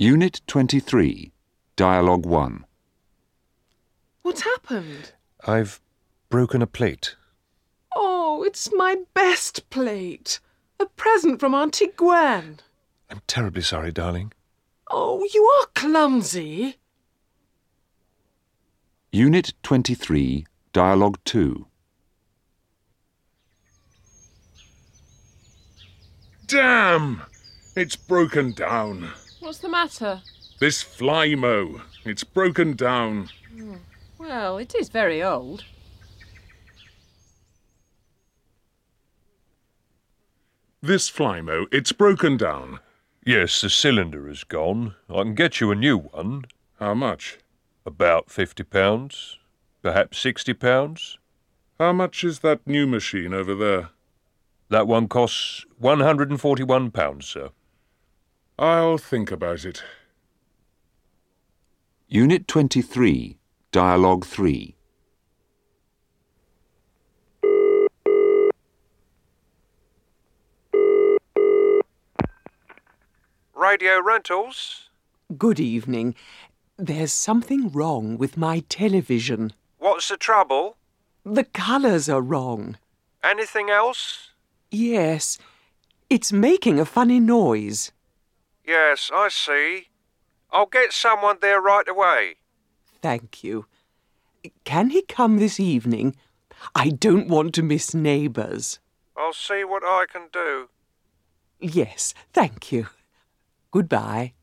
Unit 23, Dialogue 1. What's happened? I've broken a plate. Oh, it's my best plate. A present from Auntie Gwen. I'm terribly sorry, darling. Oh, you are clumsy. Unit 23, Dialogue 2. Damn! It's broken down. What's the matter? This Flymo. It's broken down. Hmm. Well, it is very old. This Flymo. It's broken down. Yes, the cylinder is gone. I can get you a new one. How much? About fifty pounds, perhaps sixty pounds. How much is that new machine over there? That one costs one hundred and forty-one pounds, sir. I'll think about it. Unit 23, Dialogue 3. Radio Rentals? Good evening. There's something wrong with my television. What's the trouble? The colours are wrong. Anything else? Yes, it's making a funny noise. Yes, I see. I'll get someone there right away. Thank you. Can he come this evening? I don't want to miss neighbours. I'll see what I can do. Yes, thank you. Goodbye.